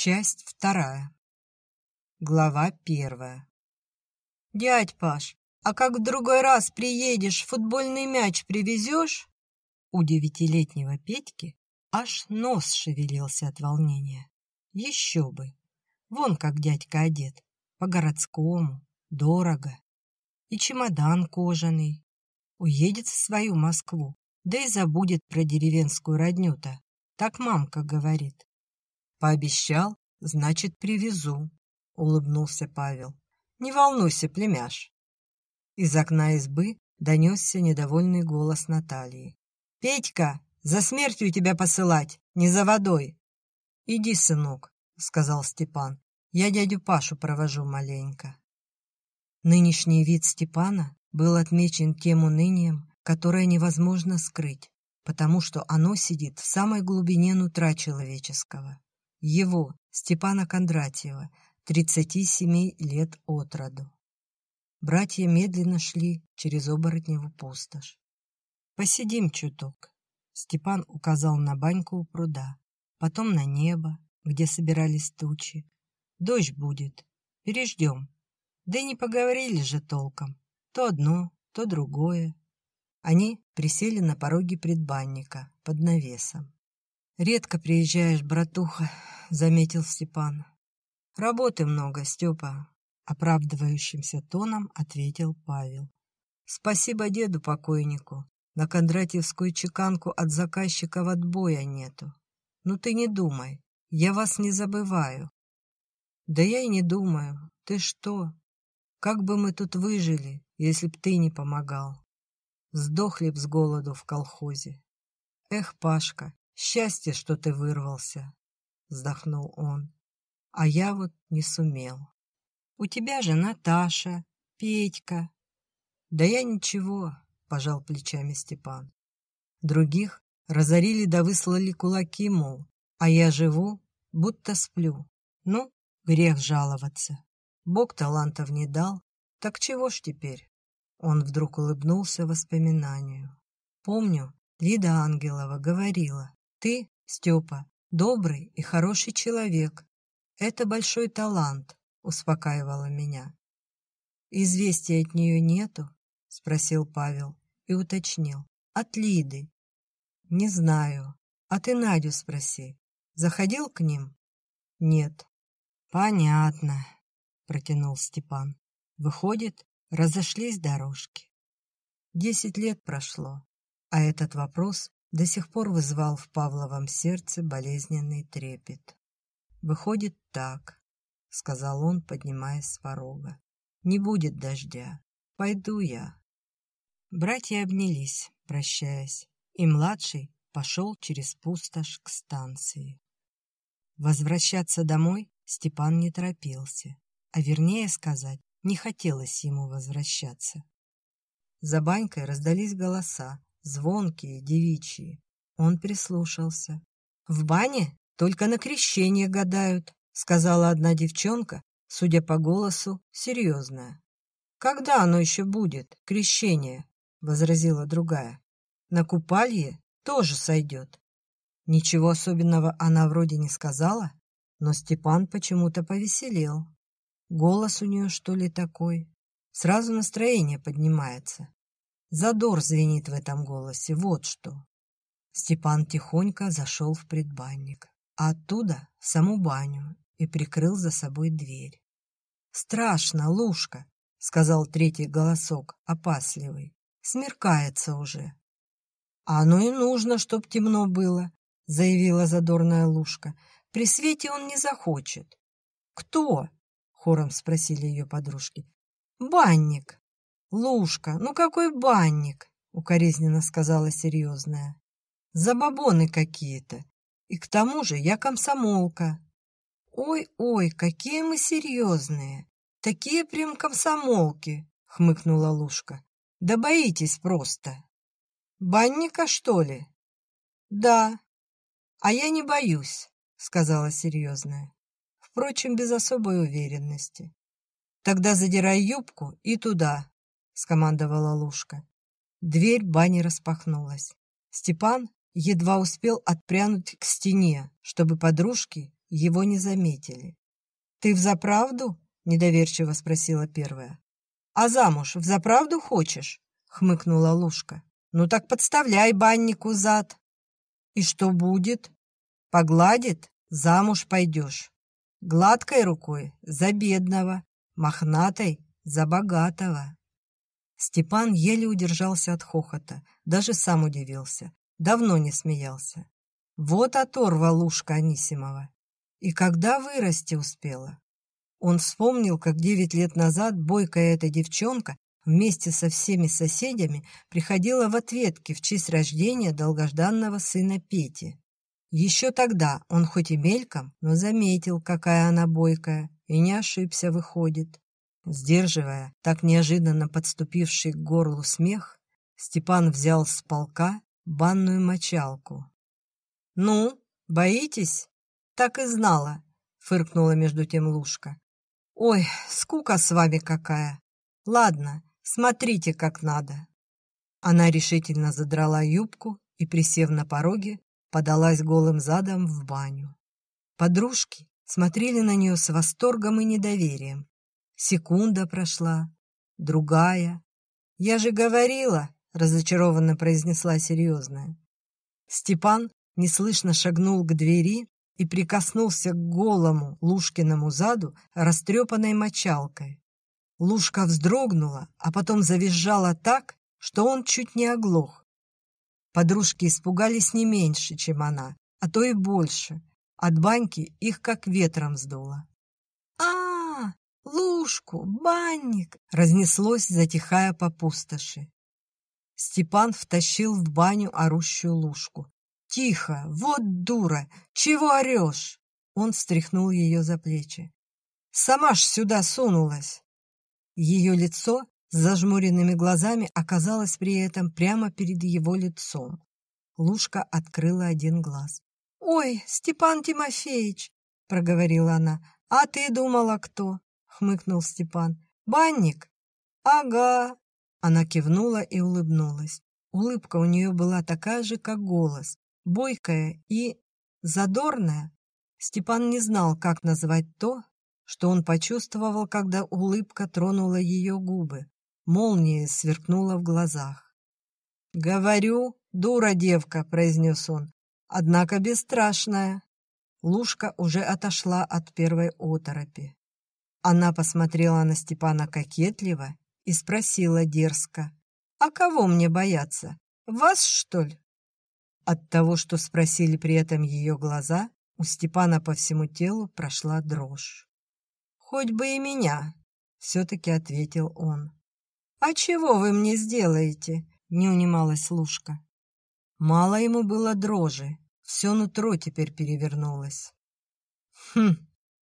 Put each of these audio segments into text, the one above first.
Часть вторая. Глава первая. «Дядь Паш, а как в другой раз приедешь, футбольный мяч привезешь?» У девятилетнего Петьки аж нос шевелился от волнения. Еще бы! Вон как дядька одет, по-городскому, дорого. И чемодан кожаный. Уедет в свою Москву, да и забудет про деревенскую родню-то. Так мамка говорит. Пообещал, значит, привезу, улыбнулся Павел. Не волнуйся, племяш. Из окна избы донесся недовольный голос Натальи. «Петька, за смертью тебя посылать, не за водой!» «Иди, сынок», — сказал Степан. «Я дядю Пашу провожу маленько». Нынешний вид Степана был отмечен тем унынием, которое невозможно скрыть, потому что оно сидит в самой глубине нутра человеческого. Его, Степана Кондратьева, 37 лет от роду. Братья медленно шли через оборотневу пустошь. «Посидим чуток», — Степан указал на баньку у пруда, потом на небо, где собирались тучи. «Дождь будет, переждем. Да и не поговорили же толком. То одно, то другое». Они присели на пороге предбанника под навесом. «Редко приезжаешь, братуха», — заметил Степан. «Работы много, Степа», — оправдывающимся тоном ответил Павел. «Спасибо деду-покойнику. На Кондратьевскую чеканку от заказчиков отбоя нету. Ну ты не думай, я вас не забываю». «Да я и не думаю. Ты что? Как бы мы тут выжили, если б ты не помогал? Сдохли б с голоду в колхозе. Эх, Пашка, Счастье, что ты вырвался, вздохнул он. А я вот не сумел. У тебя же Наташа, Петька. Да я ничего, пожал плечами Степан. Других разорили да выслали кулаки, мол, а я живу, будто сплю. Ну, грех жаловаться. Бог талантов не дал, так чего ж теперь? Он вдруг улыбнулся воспоминанию. Помню, Лида Ангелова говорила, ты, Степа, добрый и хороший человек. Это большой талант, успокаивала меня. Известия от нее нету? Спросил Павел и уточнил. От Лиды. Не знаю. А ты Надю спроси. Заходил к ним? Нет. Понятно, протянул Степан. Выходит, разошлись дорожки. Десять лет прошло, а этот вопрос до сих пор вызывал в Павловом сердце болезненный трепет. «Выходит так», — сказал он, поднимаясь с порога. «Не будет дождя. Пойду я». Братья обнялись, прощаясь, и младший пошел через пустошь к станции. Возвращаться домой Степан не торопился, а вернее сказать, не хотелось ему возвращаться. За банькой раздались голоса, звонкие, девичьи. Он прислушался. «В бане только на крещение гадают», — сказала одна девчонка, судя по голосу, серьезная. «Когда оно еще будет, крещение?» — возразила другая. «На купалье тоже сойдет». Ничего особенного она вроде не сказала, но Степан почему-то повеселел. Голос у нее, что ли, такой? Сразу настроение поднимается. Задор звенит в этом голосе, вот что. Степан тихонько зашел в предбанник, а оттуда в саму баню и прикрыл за собой дверь. «Страшно, Лушка!» — сказал третий голосок, опасливый. «Смеркается уже». «А оно и нужно, чтоб темно было», — заявила задорная Лушка. «При свете он не захочет». «Кто?» — хором спросили ее подружки. «Банник», «Лушка, ну какой банник!» — укоризненно сказала серьезная. «Забабоны какие-то. И к тому же я комсомолка». «Ой-ой, какие мы серьезные! Такие прям комсомолки!» — хмыкнула Лушка. «Да боитесь просто!» «Банника, что ли?» «Да. А я не боюсь», — сказала серьезная. Впрочем, без особой уверенности. «Тогда задирай юбку и туда, скомандовала Лушка. Дверь бани распахнулась. Степан едва успел отпрянуть к стене, чтобы подружки его не заметили. «Ты взаправду?» — недоверчиво спросила первая. «А замуж взаправду хочешь?» — хмыкнула Лушка. «Ну так подставляй баннику зад». «И что будет?» «Погладит, замуж пойдешь. Гладкой рукой за бедного, мохнатой за богатого». Степан еле удержался от хохота, даже сам удивился. Давно не смеялся. Вот оторва Лушка Анисимова. И когда вырасти успела? Он вспомнил, как девять лет назад бойкая эта девчонка вместе со всеми соседями приходила в ответки в честь рождения долгожданного сына Пети. Еще тогда он хоть и мельком, но заметил, какая она бойкая, и не ошибся, выходит. Сдерживая так неожиданно подступивший к горлу смех, Степан взял с полка банную мочалку. «Ну, боитесь?» «Так и знала», — фыркнула между тем Лушка. «Ой, скука с вами какая! Ладно, смотрите, как надо». Она решительно задрала юбку и, присев на пороге, подалась голым задом в баню. Подружки смотрели на нее с восторгом и недоверием, Секунда прошла, другая. «Я же говорила!» — разочарованно произнесла серьезная. Степан неслышно шагнул к двери и прикоснулся к голому Лушкиному заду растрепанной мочалкой. Лушка вздрогнула, а потом завизжала так, что он чуть не оглох. Подружки испугались не меньше, чем она, а то и больше. От баньки их как ветром сдуло. Лужку, банник!» разнеслось, затихая по пустоши. Степан втащил в баню орущую лужку. «Тихо! Вот дура! Чего орешь?» Он встряхнул ее за плечи. «Сама ж сюда сунулась!» Ее лицо с зажмуренными глазами оказалось при этом прямо перед его лицом. Лужка открыла один глаз. «Ой, Степан Тимофеевич!» — проговорила она. «А ты думала, кто?» Хмыкнул Степан. «Банник?» «Ага». Она кивнула и улыбнулась. Улыбка у нее была такая же, как голос, бойкая и задорная. Степан не знал, как назвать то, что он почувствовал, когда улыбка тронула ее губы. Молния сверкнула в глазах. «Говорю, дура девка», — произнес он, — «однако бесстрашная». Лушка уже отошла от первой оторопи. Она посмотрела на Степана кокетливо и спросила дерзко. «А кого мне бояться? Вас, что ли?» От того, что спросили при этом ее глаза, у Степана по всему телу прошла дрожь. «Хоть бы и меня», — все-таки ответил он. «А чего вы мне сделаете?» — не унималась Лушка. Мало ему было дрожи, все нутро теперь перевернулось. «Хм,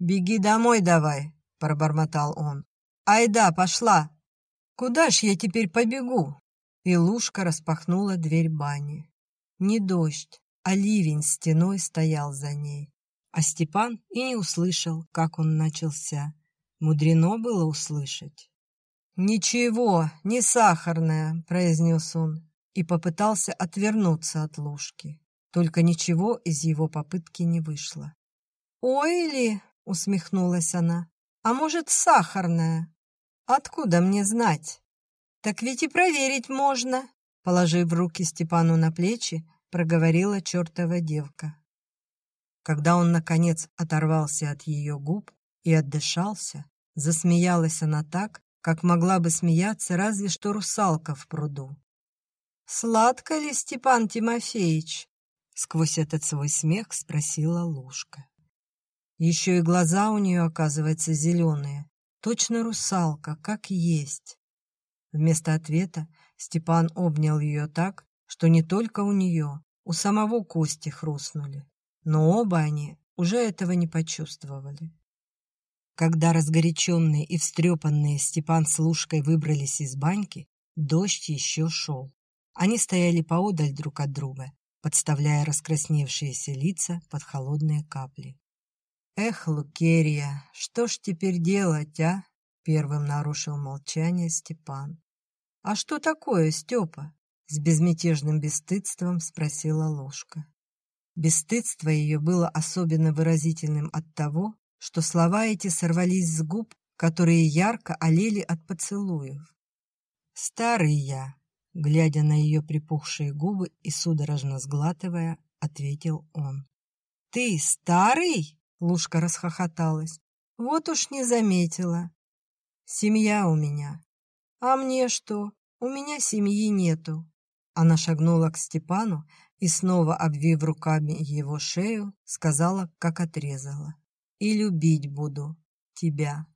беги домой давай, пробормотал он. «Айда, пошла! Куда ж я теперь побегу?» И Лушка распахнула дверь бани. Не дождь, а ливень стеной стоял за ней. А Степан и не услышал, как он начался. Мудрено было услышать. «Ничего, не сахарная», — произнес он, и попытался отвернуться от Лушки. Только ничего из его попытки не вышло. «Ой ли!» — усмехнулась она. А может, сахарная? Откуда мне знать? Так ведь и проверить можно, положив руки Степану на плечи, проговорила чертова девка. Когда он, наконец, оторвался от ее губ и отдышался, засмеялась она так, как могла бы смеяться разве что русалка в пруду. «Сладко ли, Степан Тимофеевич?» Сквозь этот свой смех спросила Лушка. Еще и глаза у нее, оказывается, зеленые. Точно русалка, как есть. Вместо ответа Степан обнял ее так, что не только у нее, у самого кости хрустнули. Но оба они уже этого не почувствовали. Когда разгоряченные и встрепанные Степан с Лушкой выбрались из баньки, дождь еще шел. Они стояли поодаль друг от друга, подставляя раскрасневшиеся лица под холодные капли. «Эх, Лукерья, что ж теперь делать, а?» Первым нарушил молчание Степан. «А что такое, Степа?» С безмятежным бесстыдством спросила ложка. Бесстыдство ее было особенно выразительным от того, что слова эти сорвались с губ, которые ярко олели от поцелуев. «Старый я», — глядя на ее припухшие губы и судорожно сглатывая, ответил он. «Ты старый?» — Лушка расхохоталась. «Вот уж не заметила. Семья у меня. А мне что? У меня семьи нету». Она шагнула к Степану и, снова обвив руками его шею, сказала, как отрезала. «И любить буду тебя».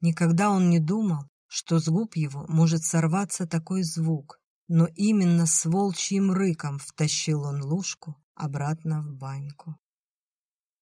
Никогда он не думал, что с губ его может сорваться такой звук, но именно с волчьим рыком втащил он лужку обратно в баньку.